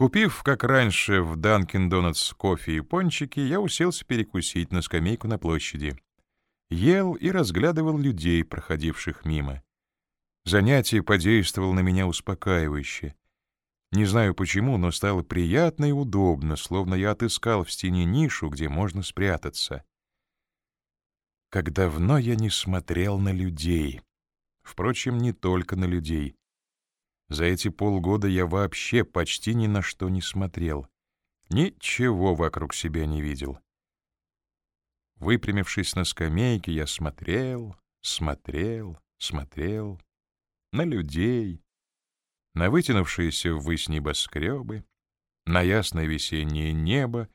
Купив, как раньше, в Данкин Донатс кофе и пончики, я уселся перекусить на скамейку на площади. Ел и разглядывал людей, проходивших мимо. Занятие подействовало на меня успокаивающе. Не знаю почему, но стало приятно и удобно, словно я отыскал в стене нишу, где можно спрятаться. Как давно я не смотрел на людей. Впрочем, не только на людей. За эти полгода я вообще почти ни на что не смотрел. Ничего вокруг себя не видел. Выпрямившись на скамейке, я смотрел, смотрел, смотрел на людей, на вытянувшиеся ввысь небоскребы, на ясное весеннее небо,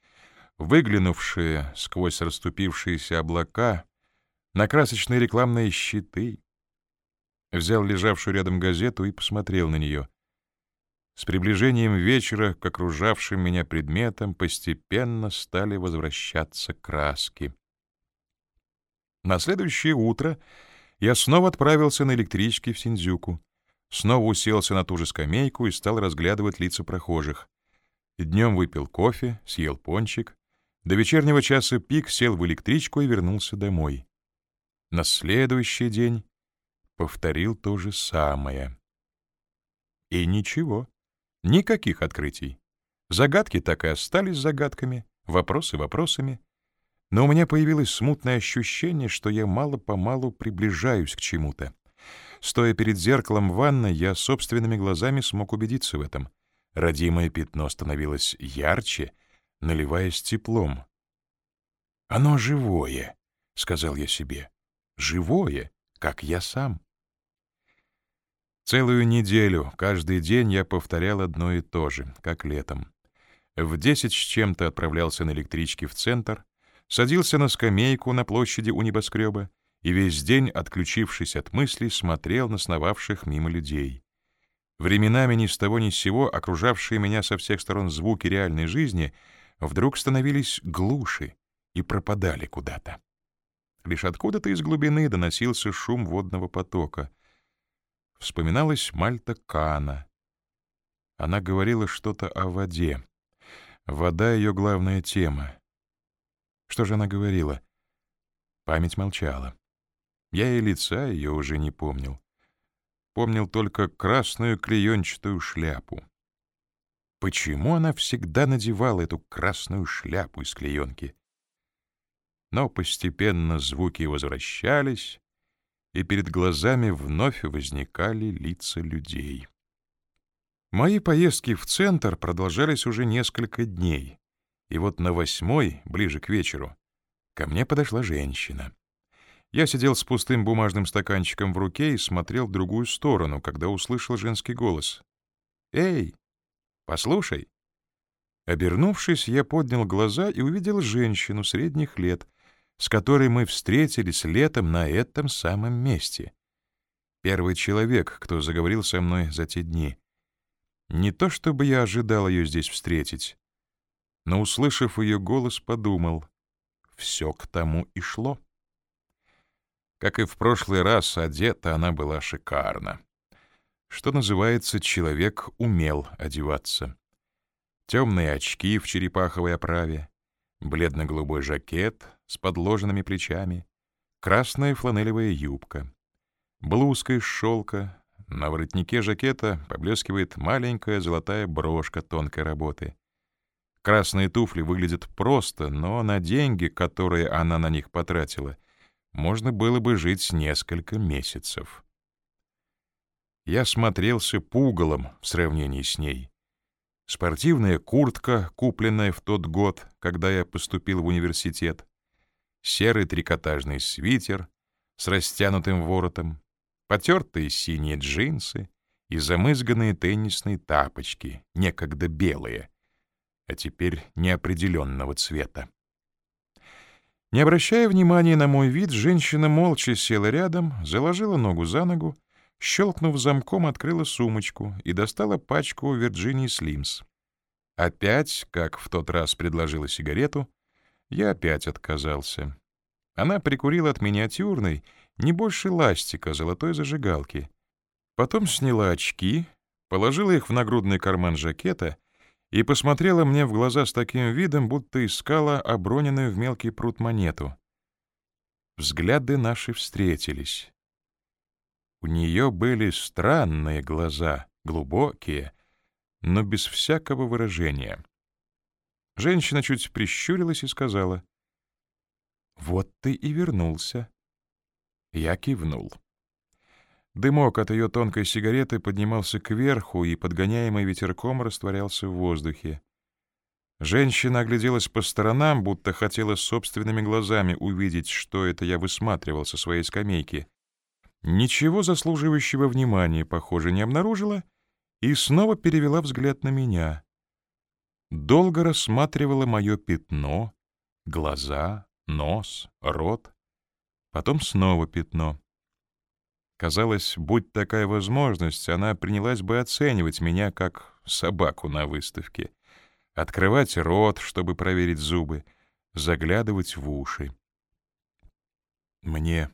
выглянувшие сквозь расступившиеся облака, на красочные рекламные щиты, взял лежавшую рядом газету и посмотрел на нее. С приближением вечера к окружавшим меня предметам постепенно стали возвращаться краски. На следующее утро я снова отправился на электричке в Синдзюку. Снова уселся на ту же скамейку и стал разглядывать лица прохожих. Днем выпил кофе, съел пончик. До вечернего часа пик сел в электричку и вернулся домой. На следующий день повторил то же самое. И ничего, никаких открытий. Загадки так и остались загадками, вопросы вопросами. Но у меня появилось смутное ощущение, что я мало-помалу приближаюсь к чему-то. Стоя перед зеркалом ванной, я собственными глазами смог убедиться в этом. Родимое пятно становилось ярче, наливаясь теплом. «Оно живое», — сказал я себе. «Живое, как я сам». Целую неделю, каждый день я повторял одно и то же, как летом. В десять с чем-то отправлялся на электричке в центр, садился на скамейку на площади у небоскреба и весь день, отключившись от мыслей, смотрел на сновавших мимо людей. Временами ни с того ни с сего окружавшие меня со всех сторон звуки реальной жизни вдруг становились глуши и пропадали куда-то. Лишь откуда-то из глубины доносился шум водного потока — Вспоминалась Мальта Кана. Она говорила что-то о воде. Вода — ее главная тема. Что же она говорила? Память молчала. Я и лица ее уже не помнил. Помнил только красную клеенчатую шляпу. Почему она всегда надевала эту красную шляпу из клеенки? Но постепенно звуки возвращались, и перед глазами вновь возникали лица людей. Мои поездки в центр продолжались уже несколько дней, и вот на восьмой, ближе к вечеру, ко мне подошла женщина. Я сидел с пустым бумажным стаканчиком в руке и смотрел в другую сторону, когда услышал женский голос. «Эй, послушай!» Обернувшись, я поднял глаза и увидел женщину средних лет, с которой мы встретились летом на этом самом месте. Первый человек, кто заговорил со мной за те дни. Не то чтобы я ожидал ее здесь встретить, но, услышав ее голос, подумал, все к тому и шло. Как и в прошлый раз, одета она была шикарно. Что называется, человек умел одеваться. Темные очки в черепаховой оправе, бледно-голубой жакет с подложенными плечами, красная фланелевая юбка, блузка из шелка, на воротнике жакета поблескивает маленькая золотая брошка тонкой работы. Красные туфли выглядят просто, но на деньги, которые она на них потратила, можно было бы жить несколько месяцев. Я смотрелся пугалом в сравнении с ней — спортивная куртка, купленная в тот год, когда я поступил в университет, серый трикотажный свитер с растянутым воротом, потертые синие джинсы и замызганные теннисные тапочки, некогда белые, а теперь неопределенного цвета. Не обращая внимания на мой вид, женщина молча села рядом, заложила ногу за ногу Щелкнув замком, открыла сумочку и достала пачку Вирджинии Слимс. Опять, как в тот раз предложила сигарету, я опять отказался. Она прикурила от миниатюрной, не больше ластика, золотой зажигалки. Потом сняла очки, положила их в нагрудный карман жакета и посмотрела мне в глаза с таким видом, будто искала оброненную в мелкий пруд монету. Взгляды наши встретились. У нее были странные глаза, глубокие, но без всякого выражения. Женщина чуть прищурилась и сказала, «Вот ты и вернулся». Я кивнул. Дымок от ее тонкой сигареты поднимался кверху и, подгоняемый ветерком, растворялся в воздухе. Женщина огляделась по сторонам, будто хотела собственными глазами увидеть, что это я высматривал со своей скамейки. Ничего заслуживающего внимания, похоже, не обнаружила и снова перевела взгляд на меня. Долго рассматривала мое пятно, глаза, нос, рот, потом снова пятно. Казалось, будь такая возможность, она принялась бы оценивать меня как собаку на выставке. Открывать рот, чтобы проверить зубы, заглядывать в уши. «Мне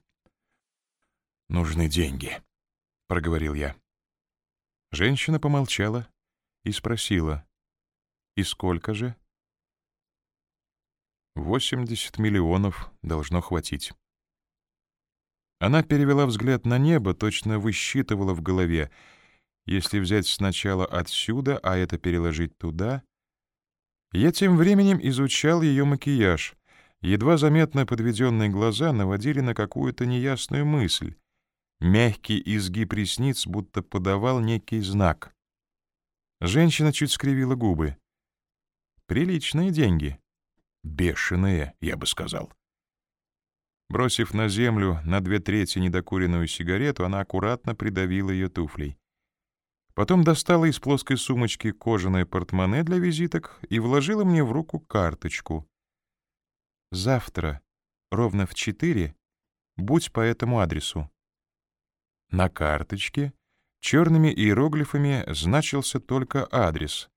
нужны деньги», — проговорил я. Женщина помолчала и спросила, «И сколько же?» «Восемьдесят миллионов должно хватить». Она перевела взгляд на небо, точно высчитывала в голове. Если взять сначала отсюда, а это переложить туда... Я тем временем изучал ее макияж. Едва заметно подведенные глаза наводили на какую-то неясную мысль. Мягкий изгиб ресниц будто подавал некий знак. Женщина чуть скривила губы. «Приличные деньги. Бешеные, я бы сказал». Бросив на землю на две трети недокуренную сигарету, она аккуратно придавила ее туфлей. Потом достала из плоской сумочки кожаное портмоне для визиток и вложила мне в руку карточку. «Завтра, ровно в четыре, будь по этому адресу». На карточке черными иероглифами значился только адрес.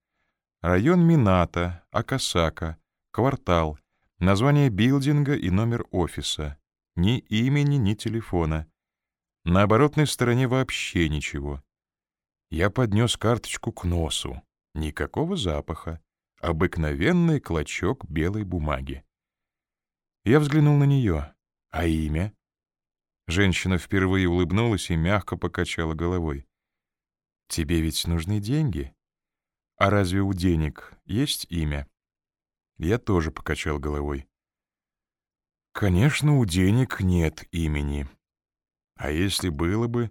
Район Мината, Акасака, квартал, название билдинга и номер офиса. Ни имени, ни телефона. На оборотной стороне вообще ничего. Я поднес карточку к носу. Никакого запаха. Обыкновенный клочок белой бумаги. Я взглянул на нее. А имя? Женщина впервые улыбнулась и мягко покачала головой. «Тебе ведь нужны деньги. А разве у денег есть имя?» Я тоже покачал головой. Конечно, у денег нет имени. А если было бы,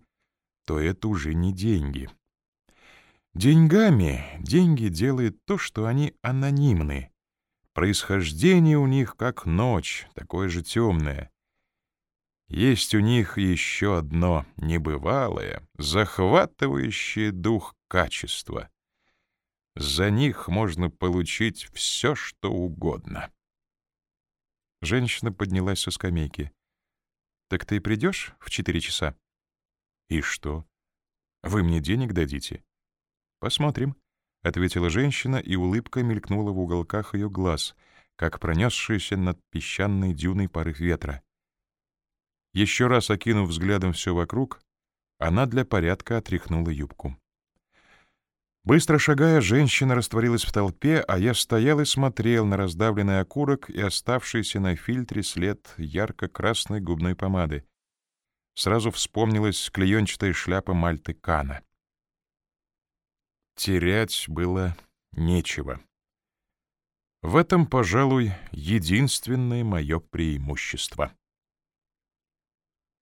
то это уже не деньги. Деньгами деньги делают то, что они анонимны. Происхождение у них как ночь, такое же темное. Есть у них еще одно небывалое, захватывающее дух качество. За них можно получить все, что угодно. Женщина поднялась со скамейки. «Так ты придешь в четыре часа?» «И что? Вы мне денег дадите?» «Посмотрим», — ответила женщина, и улыбка мелькнула в уголках ее глаз, как пронесшийся над песчаной дюной порыв ветра. Еще раз окинув взглядом все вокруг, она для порядка отряхнула юбку. Быстро шагая, женщина растворилась в толпе, а я стоял и смотрел на раздавленный окурок и оставшийся на фильтре след ярко-красной губной помады. Сразу вспомнилась клеенчатая шляпа Мальты Кана. Терять было нечего. В этом, пожалуй, единственное мое преимущество.